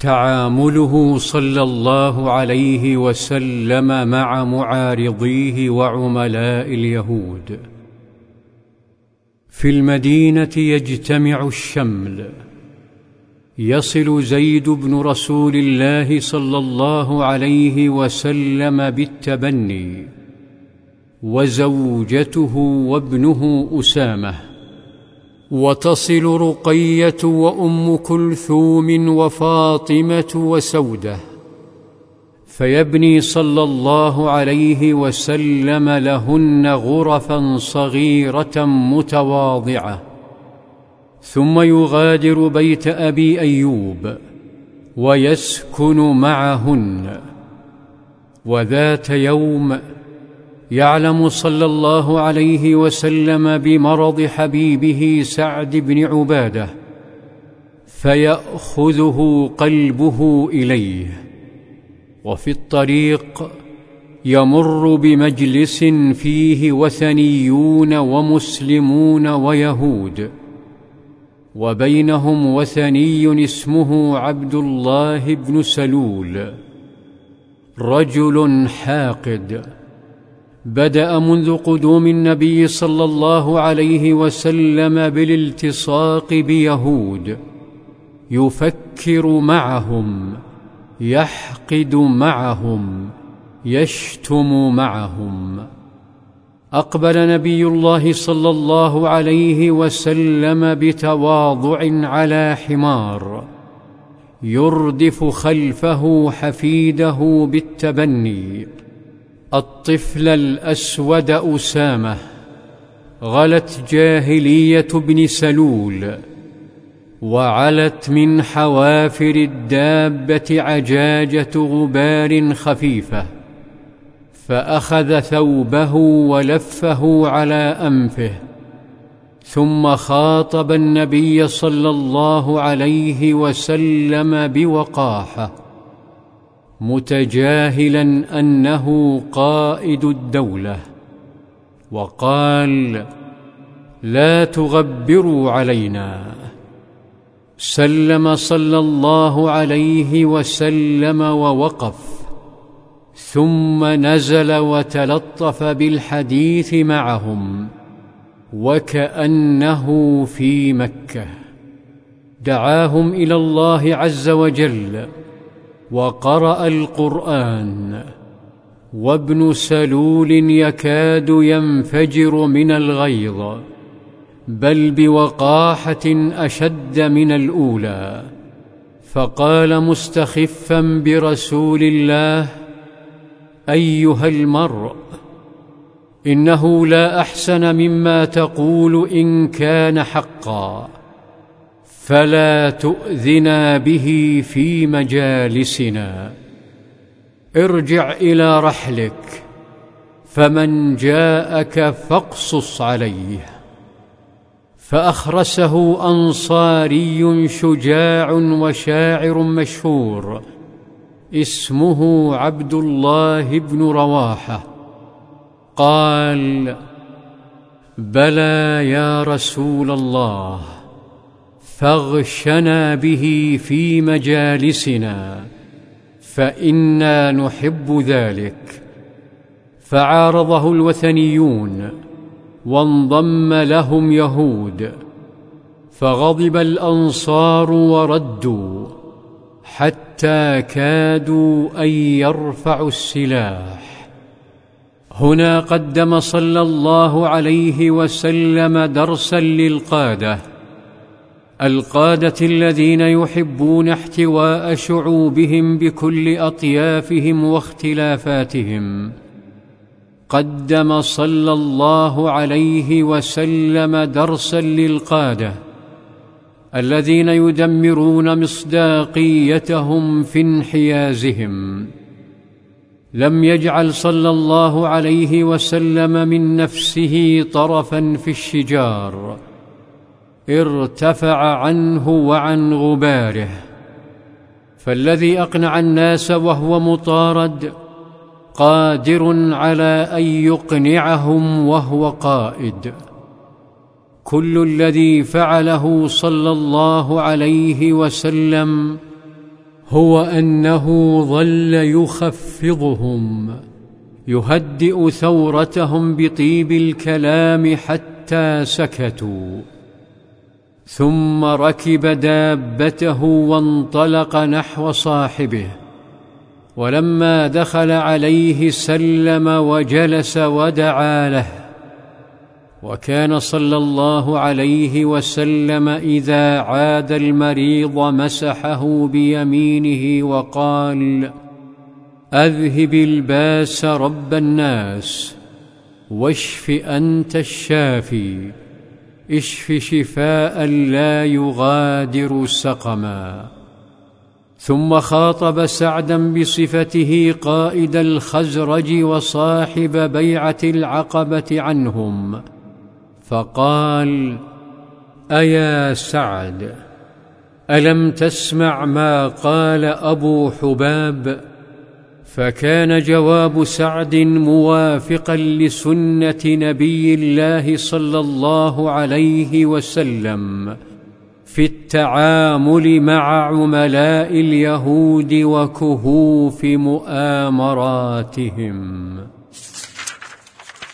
تعامله صلى الله عليه وسلم مع معارضيه وعملاء اليهود. في المدينة يجتمع الشمل. يصل زيد بن رسول الله صلى الله عليه وسلم بالتبني وزوجته وابنه أسامة. وتصل رقية وأم كلثوم وفاطمة وسودة. فيبني صلى الله عليه وسلم لهن غرفا صغيرة متواضعة. ثم يغادر بيت أبي أيوب ويسكن معهن. وذات يوم يعلم صلى الله عليه وسلم بمرض حبيبه سعد بن عبادة فيأخذه قلبه إليه وفي الطريق يمر بمجلس فيه وثنيون ومسلمون ويهود وبينهم وثني اسمه عبد الله بن سلول رجل حاقد. بدأ منذ قدوم النبي صلى الله عليه وسلم بالالتصاق بيهود. يفكر معهم يحقد معهم يشتم معهم. أقبل نبي الله صلى الله عليه وسلم بتواضع على حمار. يردف خلفه حفيده بالتبني. الطفل الأسود أسامة غلت جاهلية ابن سلول وعلت من حوافر الدابة عجاجة غبار خفيفة فأخذ ثوبه ولفه على أنفه ثم خاطب النبي صلى الله عليه وسلم بوقاحة. متجاهلا أنه قائد الدولة وقال لا تغبروا علينا. سلم صلى الله عليه وسلم ووقف ثم نزل وتلطف بالحديث معهم وكأنه في مكة. دعاهم إلى الله عز وجل وقرأ القرآن. وابن سلول يكاد ينفجر من الغيظ بل بوقاحة أشد من الأولى. فقال مستخفا برسول الله أيها المرء إنه لا أحسن مما تقول إن كان حقا. فلا تؤذنا به في مجالسنا. ارجع إلى رحلك فمن جاءك فاقصص عليه. فأخرسه أنصاري شجاع وشاعر مشهور اسمه عبد الله بن رواحة. قال بلى يا رسول الله. فاغشنا به في مجالسنا فإنا نحب ذلك. فعارضه الوثنيون وانضم لهم يهود فغضب الأنصار وردوا حتى كادوا أن يرفعوا السلاح. هنا قدم صلى الله عليه وسلم درسا للقادة القادة الذين يحبون احتواء شعوبهم بكل أطيافهم واختلافاتهم. قدم صلى الله عليه وسلم درسا للقادة الذين يدمرون مصداقيتهم في انحيازهم. لم يجعل صلى الله عليه وسلم من نفسه طرفا في الشجار. ارتفع عنه وعن غباره فالذي أقنع الناس وهو مطارد قادر على أن يقنعهم وهو قائد. كل الذي فعله صلى الله عليه وسلم هو أنه ظل يخفضهم يهدئ ثورتهم بطيب الكلام حتى سكتوا. ثم ركب دابته وانطلق نحو صاحبه. ولما دخل عليه سلم وجلس ودعا له. وكان صلى الله عليه وسلم إذا عاد المريض مسحه بيمينه وقال أذهب الباس رب الناس واشف أنت الشافي. اشف شفاء لا يغادر سقما. ثم خاطب سعدا بصفته قائد الخزرج وصاحب بيعة العقبة عنهم فقال أيا سعد ألم تسمع ما قال أبو حباب؟ فكان جواب سعد موافقا لسنة نبي الله صلى الله عليه وسلم في التعامل مع عملاء اليهود وكهوف مؤامراتهم.